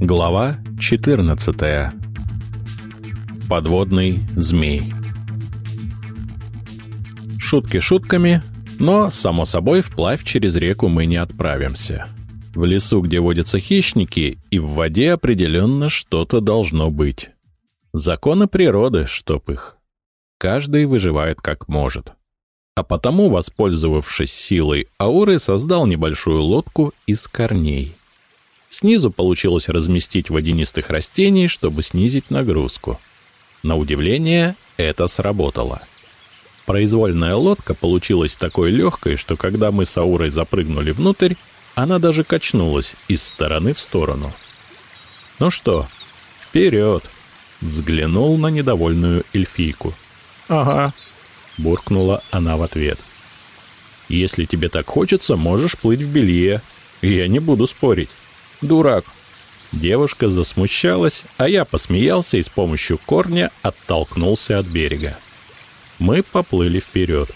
Глава 14. Подводный змей. Шутки шутками, но, само собой, вплавь через реку мы не отправимся. В лесу, где водятся хищники, и в воде определенно что-то должно быть. Законы природы, чтоб их. Каждый выживает как может. А потому, воспользовавшись силой ауры, создал небольшую лодку из корней. Снизу получилось разместить водянистых растений, чтобы снизить нагрузку. На удивление, это сработало. Произвольная лодка получилась такой легкой, что когда мы с Аурой запрыгнули внутрь, она даже качнулась из стороны в сторону. «Ну что, вперед!» — взглянул на недовольную эльфийку. «Ага», — буркнула она в ответ. «Если тебе так хочется, можешь плыть в белье. Я не буду спорить». Дурак. Девушка засмущалась, а я посмеялся и с помощью корня оттолкнулся от берега. Мы поплыли вперед.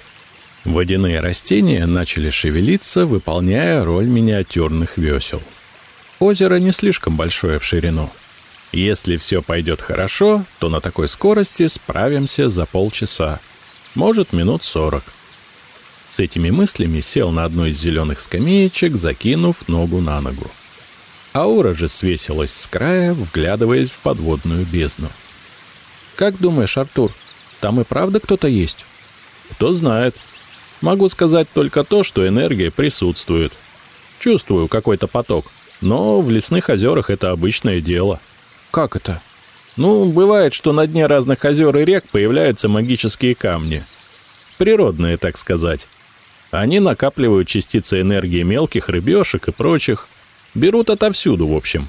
Водяные растения начали шевелиться, выполняя роль миниатюрных весел. Озеро не слишком большое в ширину. Если все пойдет хорошо, то на такой скорости справимся за полчаса, может, минут сорок. С этими мыслями сел на одну из зеленых скамеечек, закинув ногу на ногу. Аура же свесилась с края, вглядываясь в подводную бездну. «Как думаешь, Артур, там и правда кто-то есть?» «Кто знает. Могу сказать только то, что энергия присутствует. Чувствую какой-то поток, но в лесных озерах это обычное дело». «Как это?» «Ну, бывает, что на дне разных озер и рек появляются магические камни. Природные, так сказать. Они накапливают частицы энергии мелких рыбешек и прочих, Берут отовсюду, в общем.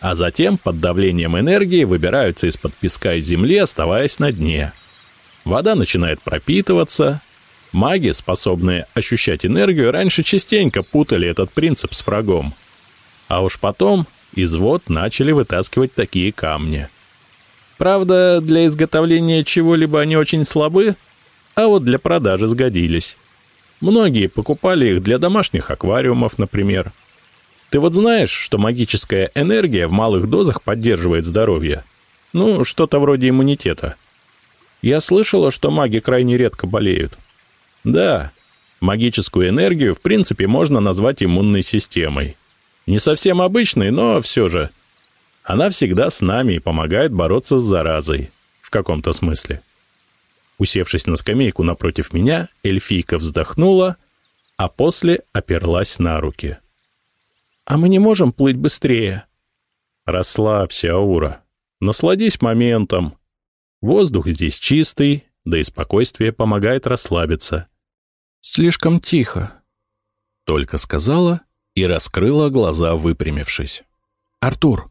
А затем под давлением энергии выбираются из-под песка и земли, оставаясь на дне. Вода начинает пропитываться. Маги, способные ощущать энергию, раньше частенько путали этот принцип с врагом. А уж потом из вод начали вытаскивать такие камни. Правда, для изготовления чего-либо они очень слабы, а вот для продажи сгодились. Многие покупали их для домашних аквариумов, например – ты вот знаешь, что магическая энергия в малых дозах поддерживает здоровье? Ну, что-то вроде иммунитета. Я слышала, что маги крайне редко болеют. Да, магическую энергию в принципе можно назвать иммунной системой. Не совсем обычной, но все же. Она всегда с нами и помогает бороться с заразой. В каком-то смысле. Усевшись на скамейку напротив меня, эльфийка вздохнула, а после оперлась на руки. — «А мы не можем плыть быстрее?» «Расслабься, Аура. Насладись моментом. Воздух здесь чистый, да и спокойствие помогает расслабиться». «Слишком тихо», — только сказала и раскрыла глаза, выпрямившись. «Артур,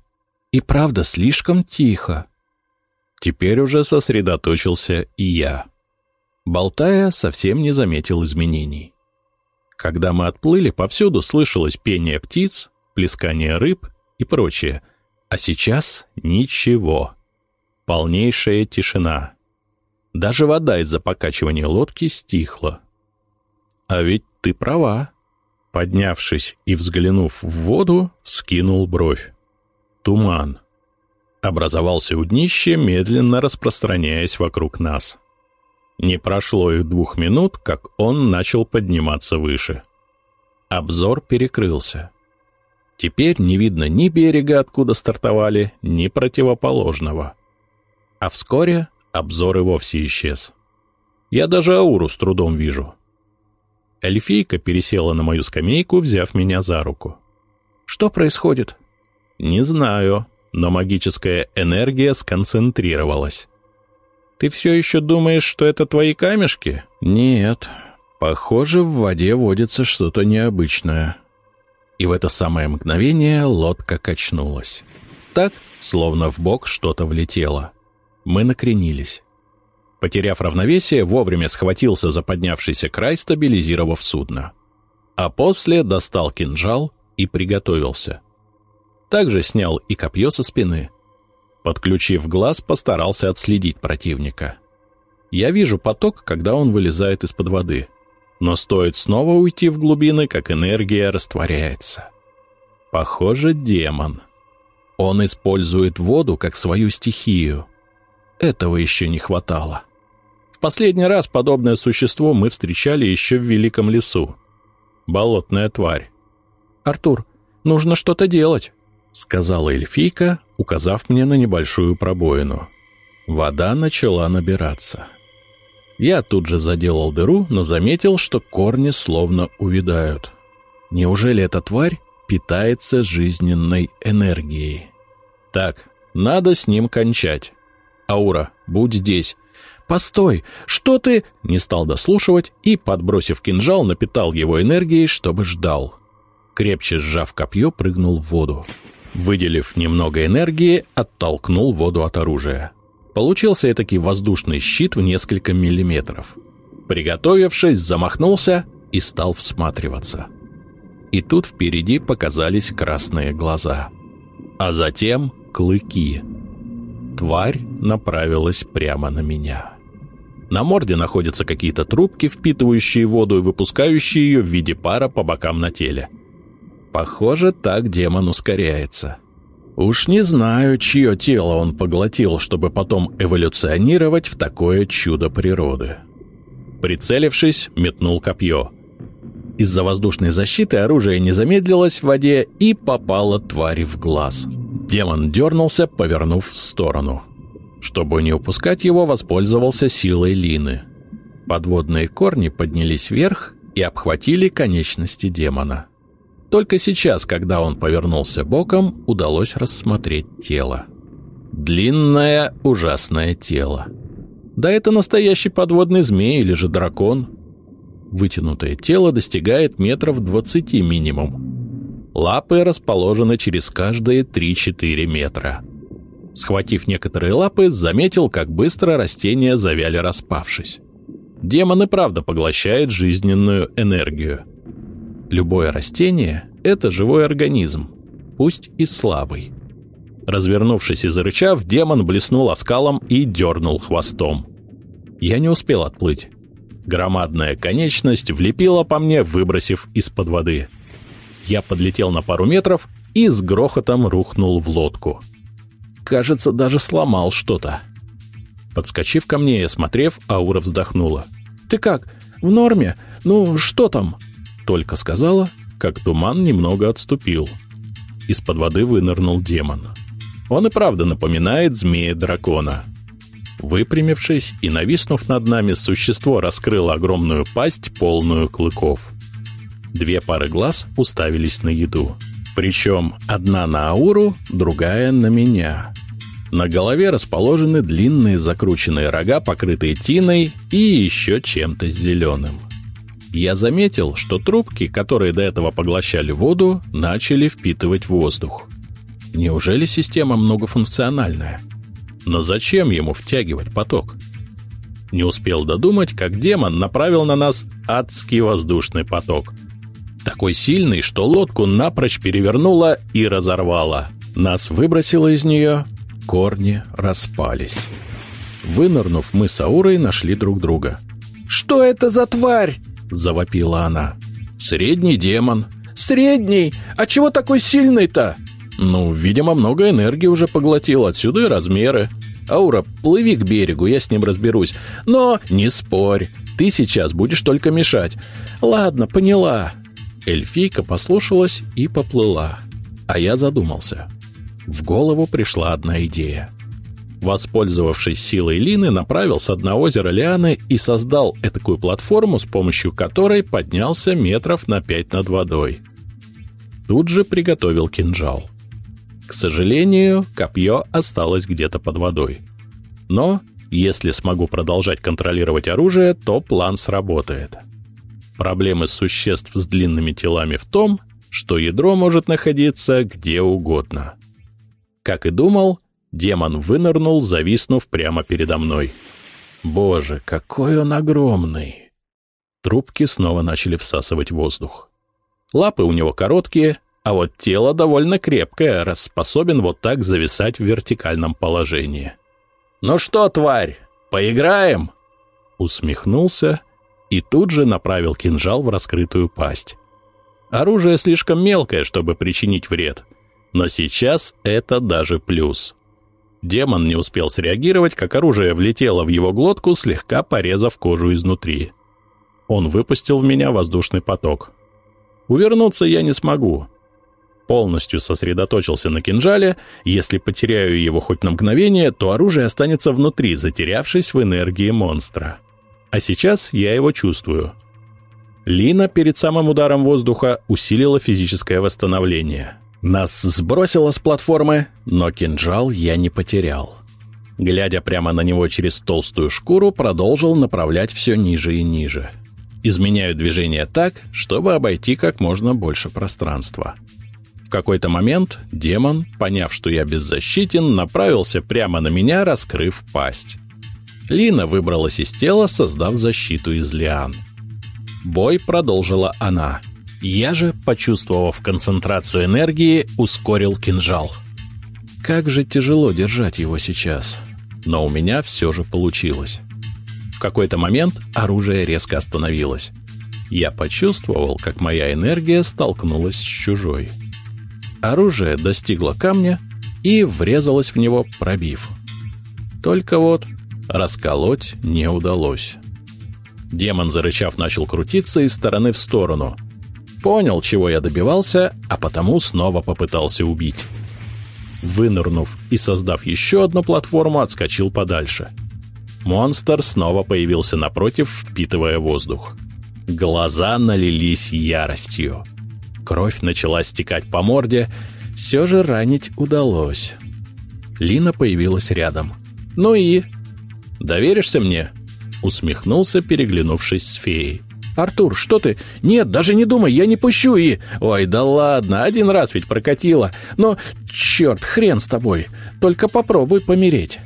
и правда слишком тихо». Теперь уже сосредоточился и я. Болтая, совсем не заметил изменений. Когда мы отплыли, повсюду слышалось пение птиц, плескание рыб и прочее. А сейчас ничего. Полнейшая тишина. Даже вода из-за покачивания лодки стихла. А ведь ты права. Поднявшись и взглянув в воду, вскинул бровь. Туман. Образовался у днища, медленно распространяясь вокруг нас. Не прошло и двух минут, как он начал подниматься выше. Обзор перекрылся. Теперь не видно ни берега, откуда стартовали, ни противоположного. А вскоре обзор и вовсе исчез. Я даже ауру с трудом вижу. Эльфийка пересела на мою скамейку, взяв меня за руку. «Что происходит?» «Не знаю, но магическая энергия сконцентрировалась. Ты все еще думаешь, что это твои камешки? Нет. Похоже, в воде водится что-то необычное. И в это самое мгновение лодка качнулась. Так, словно в бок что-то влетело. Мы накренились. Потеряв равновесие, вовремя схватился за поднявшийся край, стабилизировав судно. А после достал кинжал и приготовился. Также снял и копье со спины — Подключив глаз, постарался отследить противника. Я вижу поток, когда он вылезает из-под воды. Но стоит снова уйти в глубины, как энергия растворяется. Похоже, демон. Он использует воду как свою стихию. Этого еще не хватало. В последний раз подобное существо мы встречали еще в Великом лесу. Болотная тварь. «Артур, нужно что-то делать», — сказала эльфийка, указав мне на небольшую пробоину. Вода начала набираться. Я тут же заделал дыру, но заметил, что корни словно увядают. Неужели эта тварь питается жизненной энергией? Так, надо с ним кончать. Аура, будь здесь. «Постой! Что ты...» Не стал дослушивать и, подбросив кинжал, напитал его энергией, чтобы ждал. Крепче сжав копье, прыгнул в воду. Выделив немного энергии, оттолкнул воду от оружия. Получился этакий воздушный щит в несколько миллиметров. Приготовившись, замахнулся и стал всматриваться. И тут впереди показались красные глаза. А затем клыки. Тварь направилась прямо на меня. На морде находятся какие-то трубки, впитывающие воду и выпускающие ее в виде пара по бокам на теле. Похоже, так демон ускоряется. Уж не знаю, чье тело он поглотил, чтобы потом эволюционировать в такое чудо природы. Прицелившись, метнул копье. Из-за воздушной защиты оружие не замедлилось в воде и попало твари в глаз. Демон дернулся, повернув в сторону. Чтобы не упускать его, воспользовался силой Лины. Подводные корни поднялись вверх и обхватили конечности демона. Только сейчас, когда он повернулся боком, удалось рассмотреть тело. Длинное, ужасное тело. Да это настоящий подводный змей или же дракон. Вытянутое тело достигает метров двадцати минимум. Лапы расположены через каждые 3-4 метра. Схватив некоторые лапы, заметил, как быстро растения завяли распавшись. Демон и правда поглощает жизненную энергию. Любое растение — это живой организм, пусть и слабый. Развернувшись и зарычав, демон блеснул оскалом и дернул хвостом. Я не успел отплыть. Громадная конечность влепила по мне, выбросив из-под воды. Я подлетел на пару метров и с грохотом рухнул в лодку. Кажется, даже сломал что-то. Подскочив ко мне и осмотрев, Аура вздохнула. «Ты как? В норме? Ну, что там?» Только сказала, как туман немного отступил. Из-под воды вынырнул демон. Он и правда напоминает змея-дракона. Выпрямившись и нависнув над нами, существо раскрыло огромную пасть, полную клыков. Две пары глаз уставились на еду. Причем одна на ауру, другая на меня. На голове расположены длинные закрученные рога, покрытые тиной и еще чем-то зеленым я заметил, что трубки, которые до этого поглощали воду, начали впитывать воздух. Неужели система многофункциональная? Но зачем ему втягивать поток? Не успел додумать, как демон направил на нас адский воздушный поток. Такой сильный, что лодку напрочь перевернуло и разорвало. Нас выбросило из нее, корни распались. Вынырнув, мы с Аурой нашли друг друга. «Что это за тварь?» — завопила она. «Средний демон». «Средний? А чего такой сильный-то?» «Ну, видимо, много энергии уже поглотил, отсюда и размеры. Аура, плыви к берегу, я с ним разберусь. Но не спорь, ты сейчас будешь только мешать». «Ладно, поняла». Эльфийка послушалась и поплыла. А я задумался. В голову пришла одна идея. Воспользовавшись силой Лины, направил с дна озера Лианы и создал этакую платформу, с помощью которой поднялся метров на пять над водой. Тут же приготовил кинжал. К сожалению, копье осталось где-то под водой. Но, если смогу продолжать контролировать оружие, то план сработает. Проблемы существ с длинными телами в том, что ядро может находиться где угодно. Как и думал, Демон вынырнул, зависнув прямо передо мной. Боже, какой он огромный! Трубки снова начали всасывать воздух. Лапы у него короткие, а вот тело довольно крепкое, раз способен вот так зависать в вертикальном положении. «Ну что, тварь, поиграем?» Усмехнулся и тут же направил кинжал в раскрытую пасть. Оружие слишком мелкое, чтобы причинить вред — Но сейчас это даже плюс. Демон не успел среагировать, как оружие влетело в его глотку, слегка порезав кожу изнутри. Он выпустил в меня воздушный поток. Увернуться я не смогу. Полностью сосредоточился на кинжале. Если потеряю его хоть на мгновение, то оружие останется внутри, затерявшись в энергии монстра. А сейчас я его чувствую. Лина перед самым ударом воздуха усилила физическое восстановление. Нас сбросило с платформы, но кинжал я не потерял. Глядя прямо на него через толстую шкуру, продолжил направлять все ниже и ниже. Изменяю движение так, чтобы обойти как можно больше пространства. В какой-то момент демон, поняв, что я беззащитен, направился прямо на меня, раскрыв пасть. Лина выбралась из тела, создав защиту из лиан. Бой продолжила она — я же, почувствовав концентрацию энергии, ускорил кинжал. Как же тяжело держать его сейчас. Но у меня все же получилось. В какой-то момент оружие резко остановилось. Я почувствовал, как моя энергия столкнулась с чужой. Оружие достигло камня и врезалось в него, пробив. Только вот расколоть не удалось. Демон, зарычав, начал крутиться из стороны в сторону, Понял, чего я добивался, а потому снова попытался убить. Вынырнув и создав еще одну платформу, отскочил подальше. Монстр снова появился напротив, впитывая воздух. Глаза налились яростью. Кровь начала стекать по морде, все же ранить удалось. Лина появилась рядом. «Ну и...» «Доверишься мне?» Усмехнулся, переглянувшись с феей. «Артур, что ты? Нет, даже не думай, я не пущу и...» «Ой, да ладно, один раз ведь прокатило. Но, черт, хрен с тобой. Только попробуй помереть».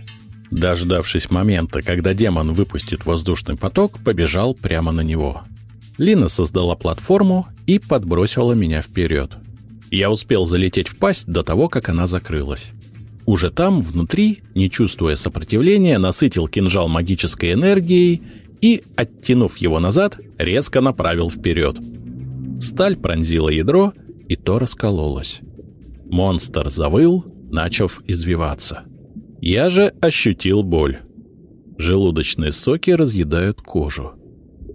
Дождавшись момента, когда демон выпустит воздушный поток, побежал прямо на него. Лина создала платформу и подбросила меня вперед. Я успел залететь в пасть до того, как она закрылась. Уже там, внутри, не чувствуя сопротивления, насытил кинжал магической энергией и, оттянув его назад, резко направил вперед. Сталь пронзила ядро, и то раскололось. Монстр завыл, начав извиваться. Я же ощутил боль. Желудочные соки разъедают кожу.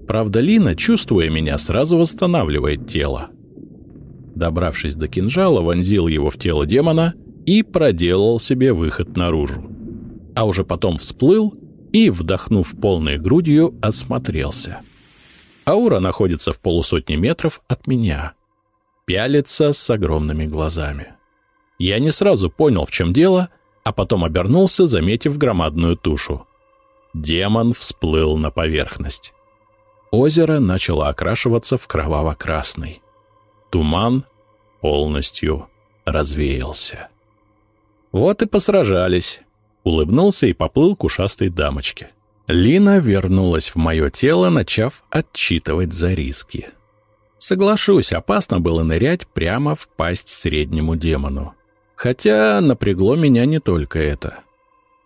Правда, Лина, чувствуя меня, сразу восстанавливает тело. Добравшись до кинжала, вонзил его в тело демона и проделал себе выход наружу. А уже потом всплыл и, вдохнув полной грудью, осмотрелся. Аура находится в полусотни метров от меня. Пялится с огромными глазами. Я не сразу понял, в чем дело, а потом обернулся, заметив громадную тушу. Демон всплыл на поверхность. Озеро начало окрашиваться в кроваво-красный. Туман полностью развеялся. Вот и посражались улыбнулся и поплыл к ушастой дамочке. Лина вернулась в мое тело, начав отчитывать за риски. Соглашусь, опасно было нырять прямо в пасть среднему демону. Хотя напрягло меня не только это.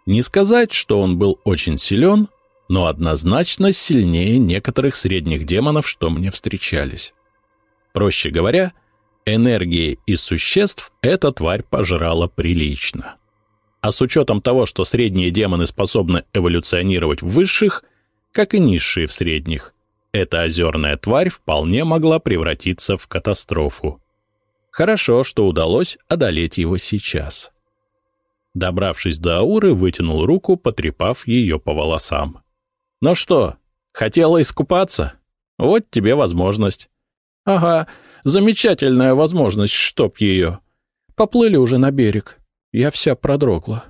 Не сказать, что он был очень силен, но однозначно сильнее некоторых средних демонов, что мне встречались. Проще говоря, энергии из существ эта тварь пожрала прилично. А с учетом того, что средние демоны способны эволюционировать в высших, как и низшие в средних, эта озерная тварь вполне могла превратиться в катастрофу. Хорошо, что удалось одолеть его сейчас. Добравшись до Ауры, вытянул руку, потрепав ее по волосам. «Ну что, хотела искупаться? Вот тебе возможность». «Ага, замечательная возможность, чтоб ее. Поплыли уже на берег». Я вся продрогла.